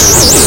you